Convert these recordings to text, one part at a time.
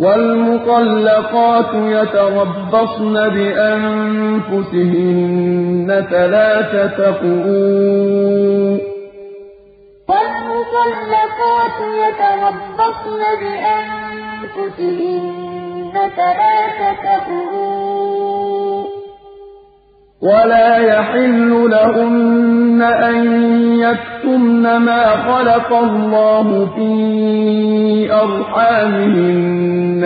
وَالْمُطَلَّقَاتُ يَتَرَبَّصْنَ بِأَنفُسِهِنَّ ثَلَاثَةَ قُرُوءٍ ۚ. وَالْمُطَلَّقَاتُ يَتَرَبَّصْنَ بِأَنفُسِهِنَّ ثَلَاثَةَ قُرُوءٍ ۚ. وَلَا يَحِلُّ لَهُنَّ أَن يَكْتُمْنَ مَا خَلَقَ اللَّهُ فِي أَرْحَامِهِنَّ.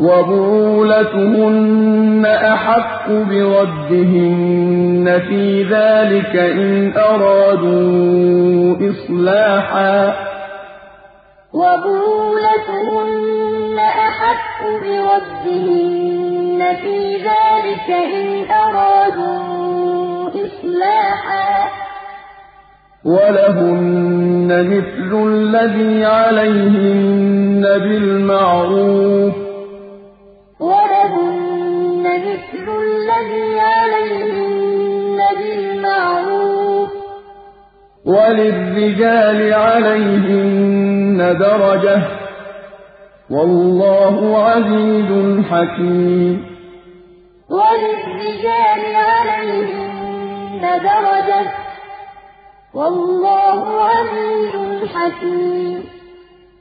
وَبُعُولَتُهُنَّ أَحَقُّ بِرَدِّهِنَّ فِي ذَٰلِكَ إِنْ أَرَادُوا إِصْلَاحًا ۚ وَبُعُولَتُهُنَّ أَحَقُّ بِرَدِّهِنَّ فِي ذَٰلِكَ إِنْ أَرَادُوا إِصْلَاحًا ۚ وَلَهُنَّ مِثْلُ الَّذِي عَلَيْهِنَّ بِالْمَعْرُوفِ ۚ وَلِلرِّجَالِ عَلَيْهِنَّ دَرَجَةٌ ۗ. وَاللَّهُ عَزِيزٌ حَكِيمٌ. وَلِلرِّجَالِ عَلَيْهِنَّ دَرَجَةٌ ۗ. وَاللَّهُ عَزِيزٌ حَكِيمٌ.